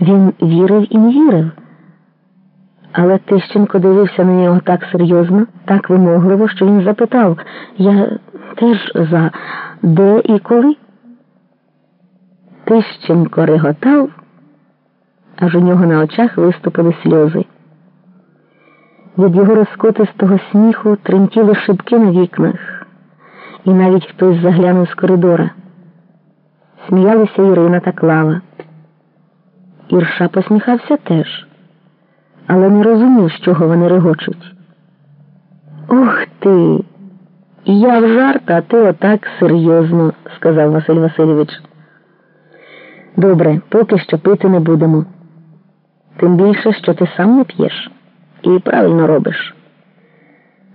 Він вірив і не вірив. Але Тищенко дивився на нього так серйозно, так вимогливо, що він запитав я теж за де і коли. Тищенко реготав, аж у нього на очах виступили сльози. Від його розкотистого сміху тремтіли шибки на вікнах, і навіть хтось заглянув з коридора. Сміялися Ірина та Клава. Ірша посміхався теж, але не розумів, з чого вони регочуть. Ух ти! Я в жарт, а ти отак серйозно, сказав Василь Васильович. Добре, поки що пити не будемо. Тим більше, що ти сам не п'єш і правильно робиш.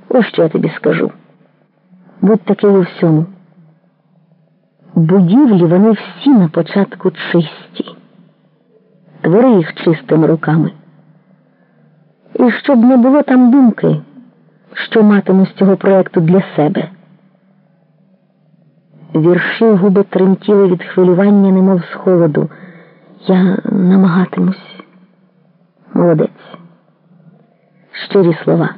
Ось що я тобі скажу. Будь такий у всьому. Будівлі вони всі на початку чисті. Твори їх чистими руками. І щоб не було там думки, що матиму з цього проекту для себе. Вірші губи тремтіли від хвилювання, немов з холоду. Я намагатимусь. Молодець. Щирі слова.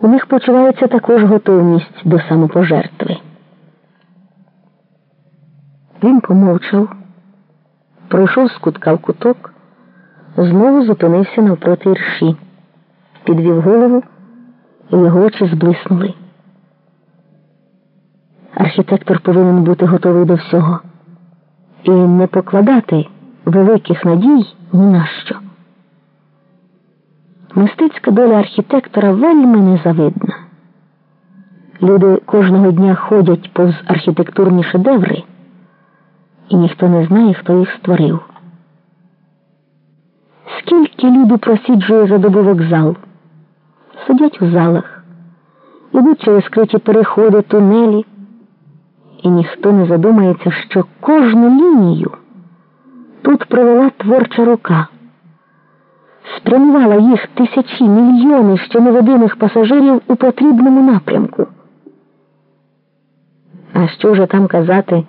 У них почувається також готовність до самопожертви. Він помовчав, пройшов з кутка в куток, знову зупинився навпроти ірші, підвів голову, і його очі зблиснули. Архітектор повинен бути готовий до всього і не покладати великих надій ні на що. Мистецька доля архітектора вельми незавидна. Люди кожного дня ходять повз архітектурні шедеври, і ніхто не знає, хто їх створив. Скільки люду просіджує за добу вокзал, сидять у залах, ідуть через скриті переходи, тунелі, і ніхто не задумається, що кожну лінію тут провела творча рука спрямувала їх тисячі, мільйони ще невидимих пасажирів у потрібному напрямку. А що вже там казати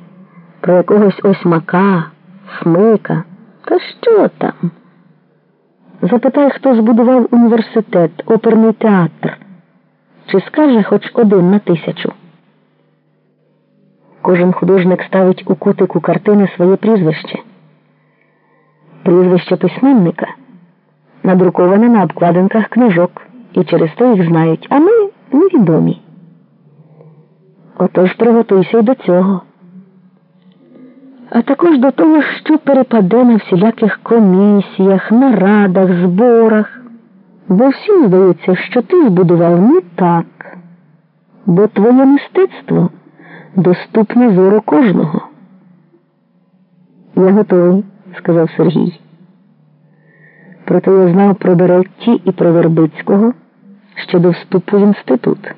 про якогось осьмака, смика? Та що там? Запитай, хто збудував університет, оперний театр, чи скаже хоч один на тисячу. Кожен художник ставить у кутику картини своє прізвище. Прізвище письменника надруковане на обкладинках книжок, і через то їх знають, а ми невідомі. Отож приготуйся й до цього. А також до того, що перепаде на всіляких комісіях, нарадах, зборах, бо всім здається, що ти збудував не так, бо твоє мистецтво доступне зору кожного. Я готовий, сказав Сергій. Проте я знав про Беретті і про Вербицького ще до вступу в інститут.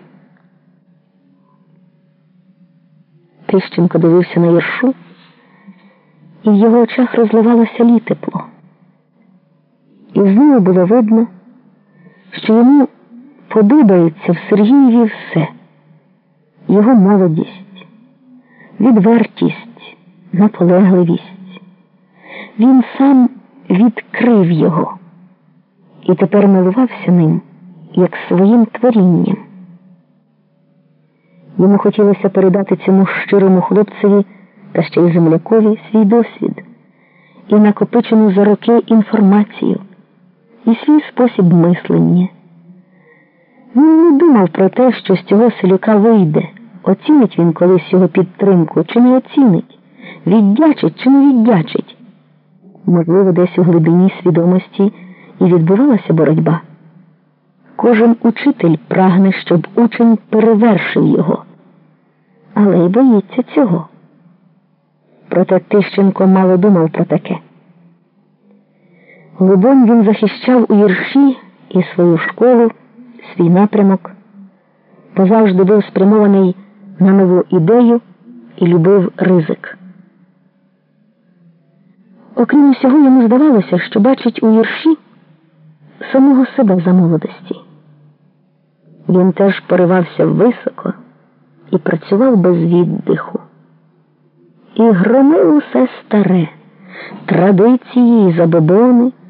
Тищенко дивився на віршу, і в його очах розливалося літепло. І знову було видно, що йому подобається в Сергієві все, його молодість, відвертість, наполегливість. Він сам відкрив його і тепер милувався ним як своїм творінням. Йому хотілося передати цьому щирому хлопцеві та ще й землякові свій досвід і накопичену за роки інформацію і свій спосіб мислення. Він не думав про те, що з цього селюка вийде, оцінить він колись його підтримку, чи не оцінить, віддячить чи не віддячить. Можливо, десь у глибині свідомості і відбувалася боротьба. Кожен учитель прагне, щоб учень перевершив його, але й боїться цього. Проте Тищенко мало думав про таке. Либонь він захищав у вірші і свою школу, свій напрямок, позавжди був спрямований на нову ідею і любив ризик. Окрім усього, йому здавалося, що бачить у вірші самого себе за молодості. Він теж поривався високо і працював без віддиху. І громив усе старе, традиції і забобони.